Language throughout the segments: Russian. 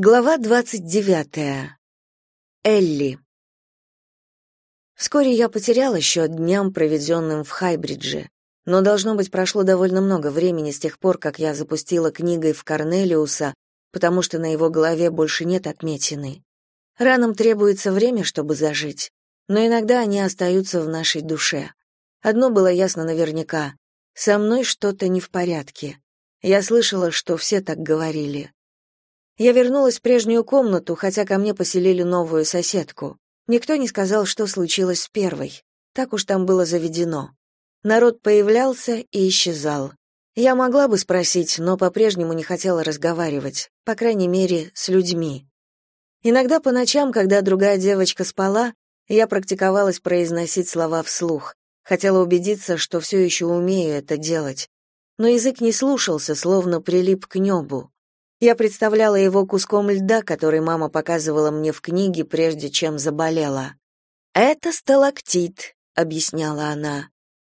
Глава двадцать девятая. Элли. Вскоре я потеряла счет дням, проведенным в Хайбридже, но, должно быть, прошло довольно много времени с тех пор, как я запустила книгой в Корнелиуса, потому что на его голове больше нет отметины. Ранам требуется время, чтобы зажить, но иногда они остаются в нашей душе. Одно было ясно наверняка — со мной что-то не в порядке. Я слышала, что все так говорили. Я вернулась в прежнюю комнату, хотя ко мне поселили новую соседку. Никто не сказал, что случилось с первой. Так уж там было заведено. Народ появлялся и исчезал. Я могла бы спросить, но по-прежнему не хотела разговаривать, по крайней мере, с людьми. Иногда по ночам, когда другая девочка спала, я практиковалась произносить слова вслух. Хотела убедиться, что все еще умею это делать. Но язык не слушался, словно прилип к небу. Я представляла его куском льда, который мама показывала мне в книге, прежде чем заболела. «Это сталактит», — объясняла она.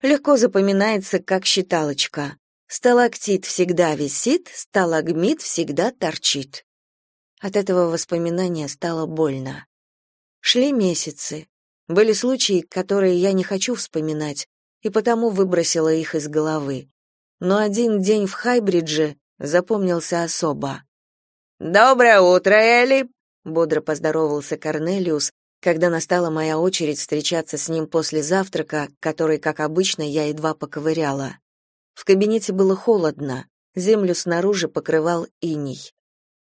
Легко запоминается, как считалочка. Сталактит всегда висит, сталагмит всегда торчит. От этого воспоминания стало больно. Шли месяцы. Были случаи, которые я не хочу вспоминать, и потому выбросила их из головы. Но один день в Хайбридже запомнился особо. «Доброе утро, Элли!» — бодро поздоровался Корнелиус, когда настала моя очередь встречаться с ним после завтрака, который, как обычно, я едва поковыряла. В кабинете было холодно, землю снаружи покрывал иней.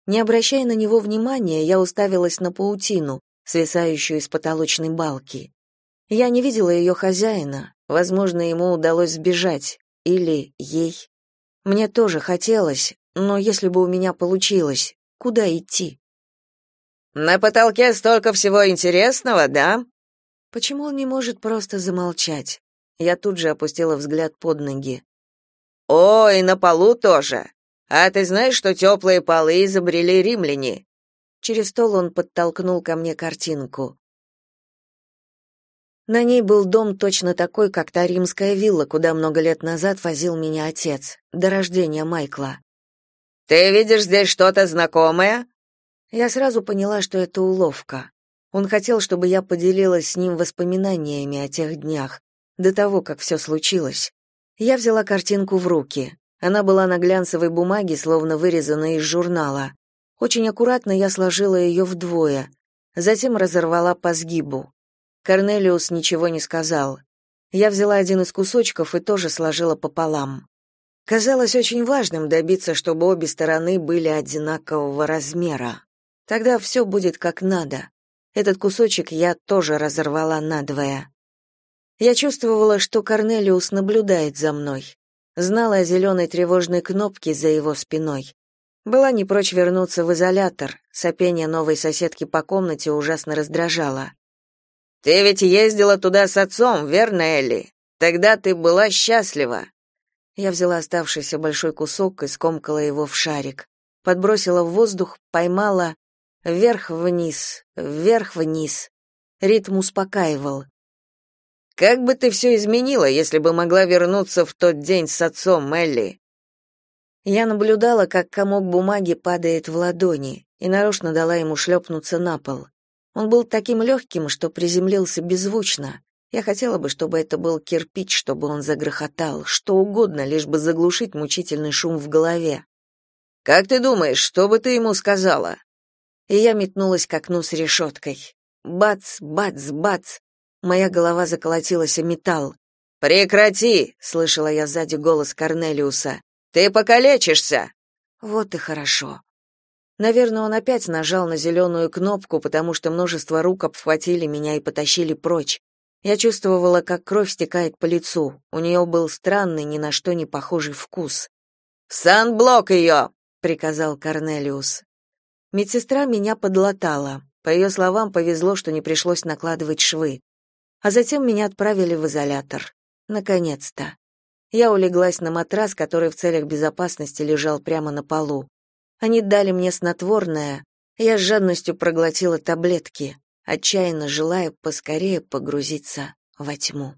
Не обращая на него внимания, я уставилась на паутину, свисающую из потолочной балки. Я не видела ее хозяина, возможно, ему удалось сбежать, или ей. Мне тоже хотелось, но если бы у меня получилось, куда идти? На потолке столько всего интересного, да? Почему он не может просто замолчать? Я тут же опустила взгляд под ноги. О, и на полу тоже. А ты знаешь, что теплые полы изобрели римляне? Через стол он подтолкнул ко мне картинку. На ней был дом точно такой, как та римская вилла, куда много лет назад возил меня отец, до рождения Майкла. «Ты видишь здесь что-то знакомое?» Я сразу поняла, что это уловка. Он хотел, чтобы я поделилась с ним воспоминаниями о тех днях, до того, как все случилось. Я взяла картинку в руки. Она была на глянцевой бумаге, словно вырезана из журнала. Очень аккуратно я сложила ее вдвое, затем разорвала по сгибу. Корнелиус ничего не сказал. Я взяла один из кусочков и тоже сложила пополам. Казалось очень важным добиться, чтобы обе стороны были одинакового размера. Тогда все будет как надо. Этот кусочек я тоже разорвала надвое. Я чувствовала, что Корнелиус наблюдает за мной. Знала о зеленой тревожной кнопке за его спиной. Была не прочь вернуться в изолятор. Сопение новой соседки по комнате ужасно раздражало. Ты ведь ездила туда с отцом, верно, Элли? Тогда ты была счастлива. Я взяла оставшийся большой кусок и скомкала его в шарик. Подбросила в воздух, поймала вверх-вниз, вверх-вниз. Ритм успокаивал. Как бы ты все изменила, если бы могла вернуться в тот день с отцом, Элли? Я наблюдала, как комок бумаги падает в ладони, и нарочно дала ему шлепнуться на пол. Он был таким легким, что приземлился беззвучно. Я хотела бы, чтобы это был кирпич, чтобы он загрохотал, что угодно, лишь бы заглушить мучительный шум в голове. «Как ты думаешь, что бы ты ему сказала?» И я метнулась к окну с решеткой. Бац, бац, бац. Моя голова заколотилась о металл. «Прекрати!» — слышала я сзади голос Корнелиуса. «Ты покалечишься!» Вот и хорошо. Наверное, он опять нажал на зеленую кнопку, потому что множество рук обхватили меня и потащили прочь. Я чувствовала, как кровь стекает по лицу. У нее был странный, ни на что не похожий вкус. «В санблок ее!» — приказал Корнелиус. Медсестра меня подлатала. По ее словам, повезло, что не пришлось накладывать швы. А затем меня отправили в изолятор. Наконец-то. Я улеглась на матрас, который в целях безопасности лежал прямо на полу. Они дали мне снотворное, я с жадностью проглотила таблетки, отчаянно желая поскорее погрузиться во тьму.